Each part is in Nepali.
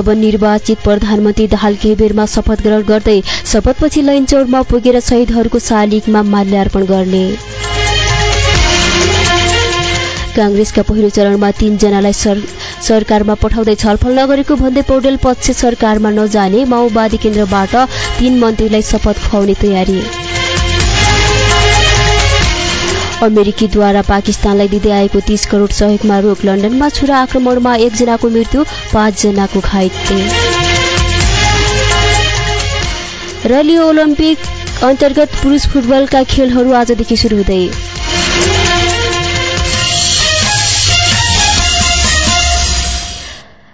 नवनिर्वाचित प्रधानमन्त्री दाहाल केही बेरमा शपथ ग्रहण गर्दै शपथपछि लैनचौरमा पुगेर शहीदहरूको शालिगमा माल्यार्पण गर्ने। काङ्ग्रेसका पहिलो चरणमा तीनजनालाई सर सरकारमा पठाउँदै छलफल नगरेको भन्दै पौडेल पक्ष सरकारमा नजाने माओवादी केन्द्रबाट तीन मन्त्रीलाई शपथ खुवाउने तयारी। अमेरिकीद्वारा पाकिस्तानलाई दिँदै आएको तीस करोड सहयोगमा रोक लन्डनमा छुरा आक्रमणमा एकजनाको मृत्यु पाँचजनाको घाइते। र लियो ओलम्पिक अन्तर्गत पुरुष फुटबलका खेलहरू आजदेखि सुरु हुँदै।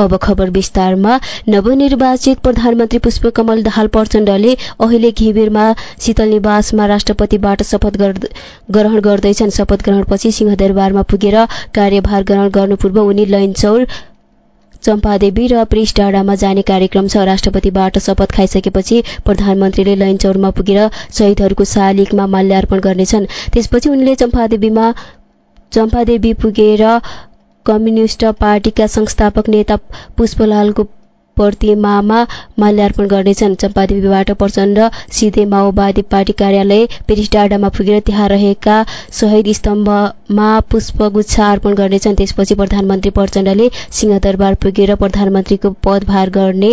अब खबर विस्तारमा। नवनिर्वाचित प्रधानमन्त्री पुष्पकमल दाहाल प्रचण्डले अहिले घिबिरमा शीतल निवासमा राष्ट्रपतिबाट शपथ ग्रहण गर्दैछन्। शपथ ग्रहणपछि सिंहदरबारमा पुगेर कार्यभार ग्रहण गर्नु उनी लैनचौर चम्पादेवी र प्रेस डाँडामा जाने कार्यक्रम छ। राष्ट्रपतिबाट शपथ खाइसकेपछि प्रधानमन्त्रीले लैनचौरमा पुगेर शहीदहरूको शालिगमा माल्यार्पण गर्नेछन्। त्यसपछि उनले चम्पादेवीमा चम्पादेवी पुगेर कम्युनिष्ट पार्टीका संस्थापक नेता पुष्पलालको प्रतिमामा माल्यार्पण गर्नेछन्। चम्पादेवीबाट प्रचण्ड सिधै माओवादी पार्टी कार्यालय पेरिसडाँडामा पुगेर त्यहाँ रहेका शहीद स्तम्भमा पुष्पगुच्छा अर्पण गर्नेछन्। त्यसपछि प्रधानमन्त्री प्रचण्डले सिंहदरबार पुगेर प्रधानमन्त्रीको पदभार गर्ने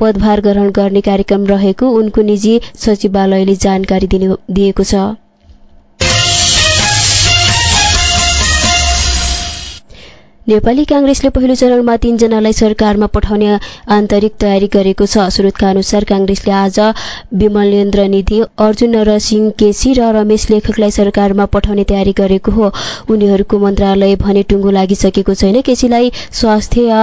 पदभार ग्रहण गर्ने कार्यक्रम रहेको उनको निजी सचिवालयले जानकारी दिएको छ। नेपाली काङ्ग्रेसले पहिलो चरणमा तीनजनालाई सरकारमा पठाउने आन्तरिक तयारी गरेको छ। स्रोतका अनुसार काङ्ग्रेसले आज विमलेन्द्र निधि अर्जुन नरसिंह केसी र रमेश लेखकलाई सरकारमा पठाउने तयारी गरेको हो। उनीहरूको मन्त्रालय भने टुङ्गो लागिसकेको छैन। केसीलाई स्वास्थ्य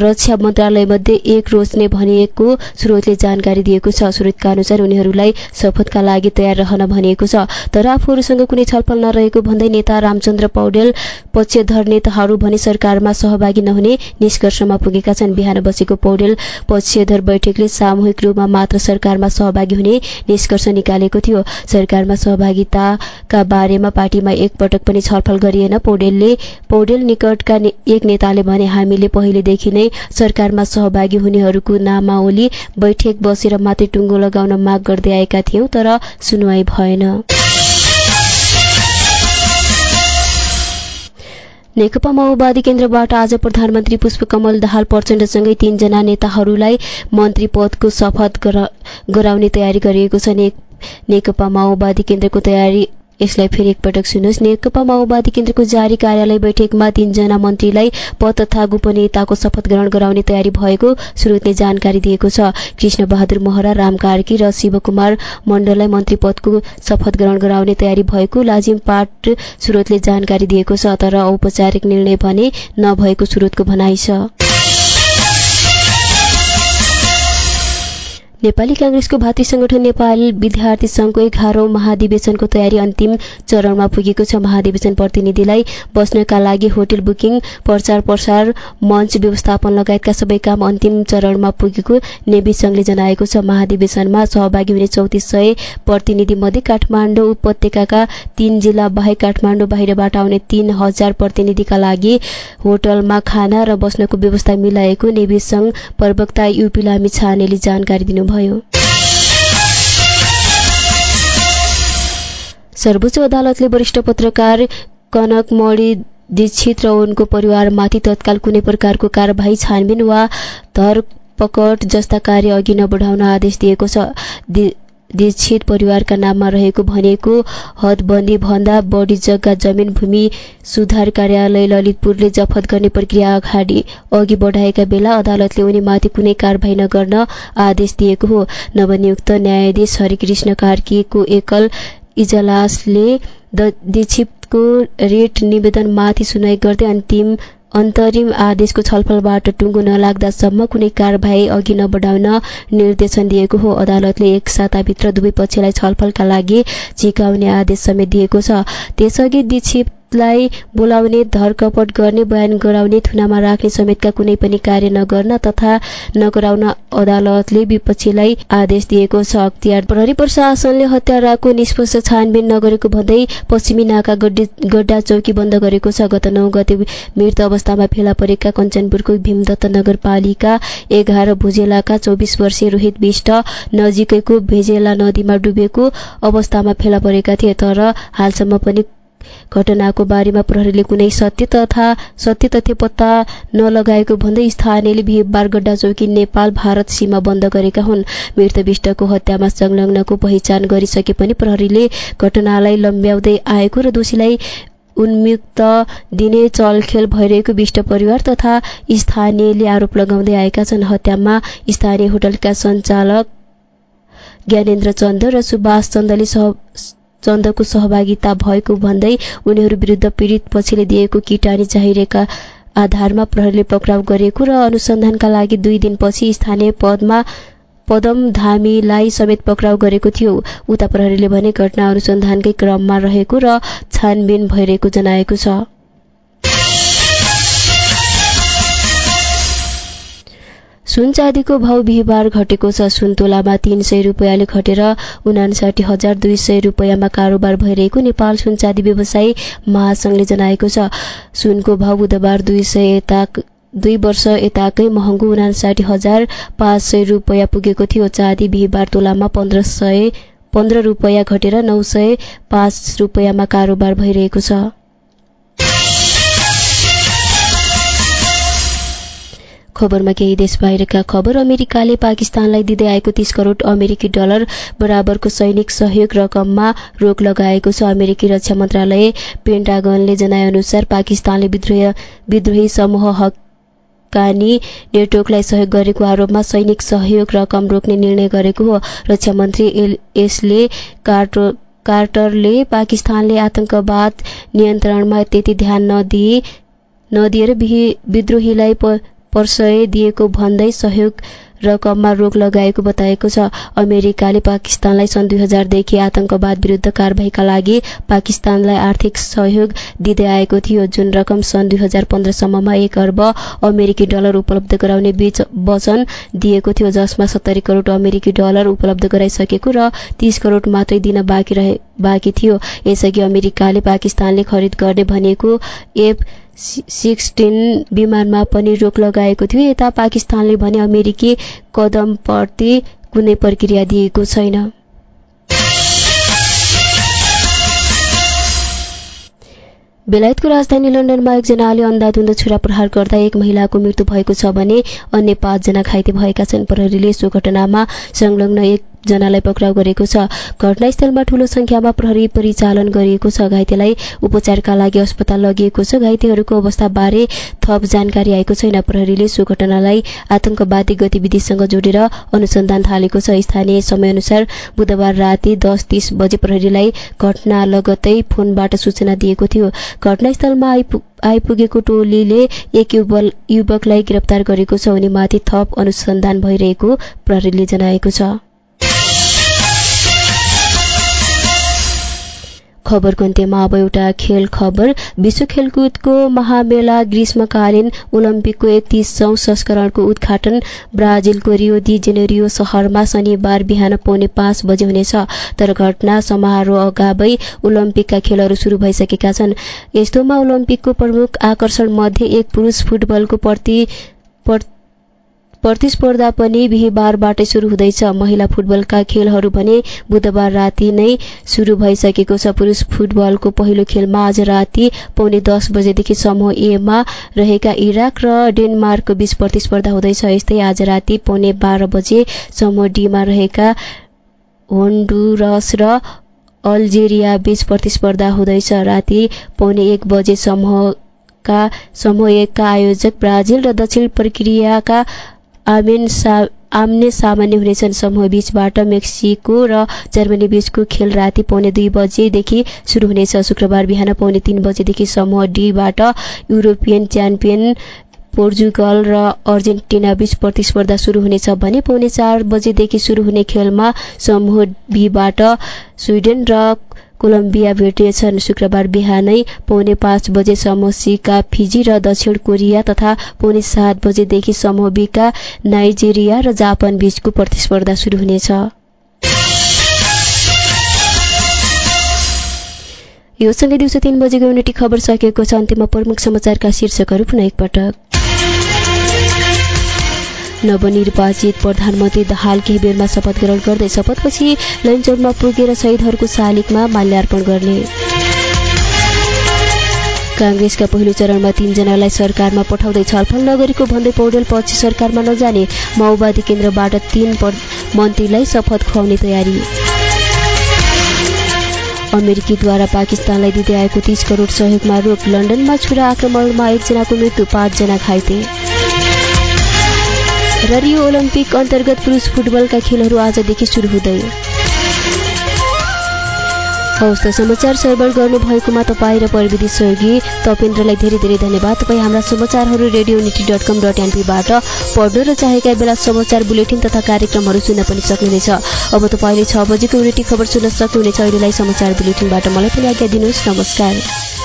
रक्षा मन्त्रालयमध्ये एक रोज्ने भनिएको स्रोतले जानकारी दिएको छ। स्रोतका अनुसार उनीहरूलाई शपथका लागि तयार रहन भनिएको छ। तर आफूहरूसँग कुनै छलफल नरहेको भन्दै नेता रामचन्द्र पौडेल पक्षधर नेताहरू भने सरकारमा सहभागी नहुने निष्कर्षमा पुगेका छन्। बिहान बसेको पौडेल पक्षधर बैठकले सामूहिक रूपमा मात्र सरकारमा सहभागी हुने निष्कर्ष निकालेको थियो। सरकारमा सहभागिताका बारेमा पार्टीमा एकपटक पनि छलफल गरिएन। पौडेलले पौडेल निकटका एक नेताले भने हामीले पहिलेदेखि नै सरकारमा सहभागी हुनेहरूको नामावली बैठक बसेर मात्रै टुङ्गो लगाउन माग गर्दै आएका थियौं तर सुनवाई भएन। नेकपा माओवादी केन्द्रबाट आज प्रधानमन्त्री पुष्पकमल दाहाल प्रचण्डसँगै तीनजना नेताहरूलाई मन्त्री पदको शपथ गराउने तयारी गरिएको छ। नेकपा माओवादी केन्द्रको तयारी यसलाई फेरि एकपटक सुन्नुहोस्। नेकपा माओवादी केन्द्रको जारी कार्यालय बैठकमा तीनजना मन्त्रीलाई पद तथा गोपनीयताको शपथ ग्रहण गराउने तयारी भएको स्रोतले जानकारी दिएको छ। कृष्ण बहादुर महरा राम कार्की र शिवकुमार मण्डललाई मन्त्री पदको शपथ ग्रहण गराउने तयारी भएको लाजिम पाट स्रोतले जानकारी दिएको छ तर औपचारिक निर्णय भने नभएको स्रोतको भनाइ छ। नेपाली काङ्ग्रेसको भातृ संगठन नेपाल विद्यार्थी संघको एघारौं महाधिवेशनको तयारी अन्तिम चरणमा पुगेको छ। महाधिवेशन प्रतिनिधिलाई बस्नका लागि होटल बुकिङ प्रचार प्रसार मञ्च व्यवस्थापन लगायतका सबै काम अन्तिम चरणमा पुगेको नेवी संघले जनाएको छ। महाधिवेशनमा सहभागी हुने चौतिस सय प्रतिनिधि मध्ये काठमाडौँ उपत्यकाका तीन जिल्ला बाहेक काठमाडौँ बाहिरबाट आउने तीन हजार प्रतिनिधिका लागि होटलमा खाना र बस्नको व्यवस्था मिलाएको नेवी संघ प्रवक्ता युपी लामी छानेले जानकारी दिनुभयो। भयो। सर्वोच्च अदालतले वरिष्ठ पत्रकार कनक मणि दीक्षित र उनको परिवारमाथि तत्काल कुनै प्रकारको कारवाही छानबिन वा धरपकड जस्ता कार्य अघि नबढाउन आदेश दिएको छ। दीक्षित परिवारका नाममा रहेको भनेको हदबन्दी भन्दा बढी जग्गा जमिन भूमि सुधार कार्यालय ललितपुरले जफत गर्ने प्रक्रिया अगाडि अघि बढाएका बेला अदालतले उनीमाथि कुनै कारवाही नगर्न आदेश दिएको हो। नवनियुक्त न्यायाधीश हरिकृष्ण कार्कीको एकल इजलासले दीक्षितको रेट निवेदनमाथि सुनवाई गर्दै अन्तिम अन्तरिम आदेशको छलफलबाट टुङ्गो नलाग्दासम्म कुनै कारवाही अघि नबढाउन निर्देशन दिएको हो। अदालतले एक साताभित्र दुवै पक्षलाई छलफलका लागि झिकाउने आदेश समेत दिएको छ। त्यसअघि लाई बोलाउने धरकपट गर्ने बयान गराउने थुनामा राख्ने समेतका कुनै पनि कार्य नगर्न तथा नगराउन अदालतले विपक्षीलाई आदेश दिएको छ। अख्तियार प्रहरी प्रशासनले हत्याराको निष्पक्ष छानबिन नगरेको भन्दै पश्चिमी नाका गड्डा चौकी बन्द गरेको छ। गत नौ गते मृत अवस्थामा फेला परेका कञ्चनपुरको भीमदत्त नगरपालिका एघार भुजेलाका चौबिस वर्षीय रोहित विष्ट नजिकैको भेजेला नदीमा डुबेको अवस्थामा फेला परेका थिए तर हालसम्म पनि घटनाको बारेमा प्रहरीले कुनै सत्य तथा सत्य तथ्य पत्ता नलगाएको भन्दै स्थानीयले बिहिबार गड्डा चौकी नेपाल भारत सीमा बन्द गरेका हुन्। मृत विष्टको हत्यामा संलग्नको पहिचान गरिसके पनि प्रहरीले घटनालाई लम्ब्याउँदै आएको र दोषीलाई उन्मुक्त दिने चलखेल भइरहेको विष्ट परिवार तथा स्थानीयले आरोप लगाउँदै आएका छन्। हत्यामा स्थानीय होटलका सञ्चालक ज्ञानेन्द्र चन्द र सुभाष चन्दले चन्दको सहभागिता भएको भन्दै उनीहरू विरुद्ध पीडित पछिले दिएको किटानी चाहिरहेका आधारमा प्रहरीले पक्राउ गरेको र अनुसन्धानका लागि दुई दिनपछि स्थानीय पदमा पदम धामीलाई समेत पक्राउ गरेको थियो। उता प्रहरीले भने घटना अनुसन्धानकै क्रममा रहेको र छानबिन भइरहेको जनाएको छ। सुन चाँदीको भाउ बिहिबार घटेको छ। सुन तोलामा तीन सय रुपियाँले घटेर उनासाठी हजार दुई सय रुपियाँमा कारोबार भइरहेको नेपाल सुन चाँदी व्यवसायी महासंघले जनाएको छ। सुनको भाउ बुधबार दुई सय यता दुई वर्ष यताकै महँगो उनासाठी हजार पाँच सय रुपियाँ पुगेको थियो। चाँदी बिहिबार तोलामा पन्ध्र सय पन्ध्र रुपियाँ घटेर नौ सय पाँच रुपियाँमा कारोबार भइरहेको छ। खबरमा केही देश बाहिरका खबर। अमेरिकाले पाकिस्तानलाई दिँदै आएको तीस करोड अमेरिकी डलर बराबरको सैनिक सहयोग रकममा रोक लगाएको छ। अमेरिकी रक्षा मन्त्रालय पेन्टागनले जनाएअनुसार पाकिस्तानले विद्रोही समूह हक्कानी नेटवर्कलाई सहयोग गरेको आरोपमा सैनिक सहयोग रकम रोक्ने निर्णय गरेको हो। रक्षा मन्त्री यसले कार्टरले पाकिस्तानले आतंकवाद नियन्त्रणमा त्यति ध्यान नदिए नदिएर विद्रोहीलाई प्रशय दिएको भन्दै सहयोग रकममा रोक लगाएको बताएको छ। अमेरिकाले पाकिस्तानलाई सन् दुई हजारदेखि आतंकवाद विरुद्ध कारवाहीका लागि पाकिस्तानलाई आर्थिक सहयोग दिँदै आएको थियो। जुन रकम सन् दुई हजार पन्ध्रसम्ममा एक अर्ब अमेरिकी डलर उपलब्ध गराउने बीच वचन दिएको थियो जसमा सत्तरी करोड अमेरिकी डलर उपलब्ध गराइसकेको र तीस करोड मात्रै दिन बाँकी रहे बाँकी थियो। यसअघि अमेरिकाले पाकिस्तानले खरिद गर्ने भनेको एफ सिक्सटिन विमानमा पनि रोक लगाएको थियो। यता पाकिस्तानले भने अमेरिकी कदमप्रति कुनै प्रक्रिया दिएको छैन। बेलायतको राजधानी लन्डनमा एकजनाले अन्धाधुन्द छुरा प्रहार गर्दा एक महिलाको मृत्यु भएको छ भने अन्य पाँचजना घाइते भएका छन् प्रहरीले सो घटनामा संलग्न एक जनालाई पक्राउ गरेको छ। घटनास्थलमा ठूलो संख्यामा प्रहरी परिचालन गरिएको छ। घाइतेलाई उपचारका लागि अस्पताल लगिएको छ। घाइतेहरूको अवस्थाबारे थप जानकारी आएको छैन। प्रहरीले सो घटनालाई आतंकवादी गतिविधिसँग जोडेर अनुसन्धान थालेको छ। स्थानीय समयअनुसार बुधबार राति दस तीस बजे प्रहरीलाई घटना लगत्तै फोनबाट सूचना दिएको थियो। घटनास्थलमा आइपुगेको टोलीले एक युवकलाई गिरफ्तार गरेको छ। उनीमाथि थप अनुसन्धान भइरहेको प्रहरीले जनाएको छ। खबरको अन्त्यमा अब एउटा खेल खबर। विश्व खेलकुदको महामेला ग्रीष्मकालीन ओलम्पिकको एकतिसौँ संस्करणको उद्घाटन। ब्राजिलको रियो दि जेनेरियो सहरमा शनिबार बिहान पौने पाँच बजे हुनेछ। तर घटना समारोह अगावै ओलम्पिकका खेलहरू शुरू भइसकेका छन्। यस्तोमा ओलम्पिकको प्रमुख आकर्षण मध्ये एक पुरुष फुटबलको प्रति प्रतिस्पर्धा पनि बिहिबारबाटै सुरु हुँदैछ। महिला फुटबलका खेलहरू भने बुधबार राति नै सुरु भइसकेको छ। पुरुष फुटबलको पहिलो खेलमा आज राति पौने दस बजेदेखि समूह एमा रहेका इराक र डेनमार्कको बीच प्रतिस्पर्धा हुँदैछ। यस्तै आज राति पौने बाह्र बजे समूह डीमा रहेका होन्डुरस र अल्जेरिया बीच प्रतिस्पर्धा हुँदैछ। राति पौने एक बजे समूहका समूह एकका आयोजक ब्राजिल र दक्षिण प्रक्रियाका आम्ने सामान्य हुनेछन् समूह बीचबाट मेक्सिको र जर्मनी बीचको खेल राति पौने दुई बजेदेखि शुरू हुनेछ। शुक्रबार बिहान पौने तीन बजेदेखि समूह डीबाट युरोपियन च्याम्पियन पोर्चुगल र अर्जेन्टिना बीच प्रतिस्पर्धा शुरू हुनेछ। भने पौने चार बजेदेखि शुरू हुने खेलमा समूह बीबाट स्विडेन र कोलम्बिया भेट्नेछन् शुक्रबार बिहानै पौने पाँच बजेसम्म सीका फिजी र दक्षिण कोरिया तथा पौने सात बजेदेखि समूह बीका नाइजेरिया र जापान बीचको प्रतिस्पर्धा शुरू हुनेछ। यो सँगै दिउँसो तीन बजेको युनिटी खबर सकिएको छ। अन्त्यमा प्रमुख समाचारका शीर्षकहरू पुनः एकपटक। नवनिर्वाचित प्रधानमन्त्री हाल केही बेरमा शपथ ग्रहण गर्दै शपथपछि लैनचौरमा पुगेर शहीदहरूको शालिगमा माल्यार्पण गर्ने। काङ्ग्रेसका पहिलो चरणमा तीनजनालाई सरकारमा पठाउँदै छलफल नगरेको भन्दै पौडेल पक्ष सरकारमा नजाने माओवादी केन्द्रबाट तीन मन्त्रीलाई शपथ खुवाउने तयारी। अमेरिकीद्वारा पाकिस्तानलाई दिँदै आएको तीस करोड सहयोगमा रोक लन्डनमा छुरा आक्रमणमा एकजनाको मृत्यु पाँचजना घाइते। र रियो ओलम्पिक अन्तर्गत पुरुष फुटबलका खेलहरू आजदेखि सुरु हुँदै। हवस् त समाचार सर्वर गर्नुभएकोमा तपाईँ र प्रविधि सहयोगी तपेन्द्रलाई धेरै धेरै धन्यवाद। तपाईँ हाम्रा समाचारहरू radio unity dot com dot एनपीबाट पढ्न र चाहेका बेला समाचार बुलेटिन तथा कार्यक्रमहरू सुन्न पनि सक्नुहुनेछ। अब तपाईँले छ बजेको युनिटी खबर सुन्न सक्नुहुनेछ। अहिलेलाई समाचार बुलेटिनबाट मलाई पनि आज्ञा दिनुहोस्। नमस्कार।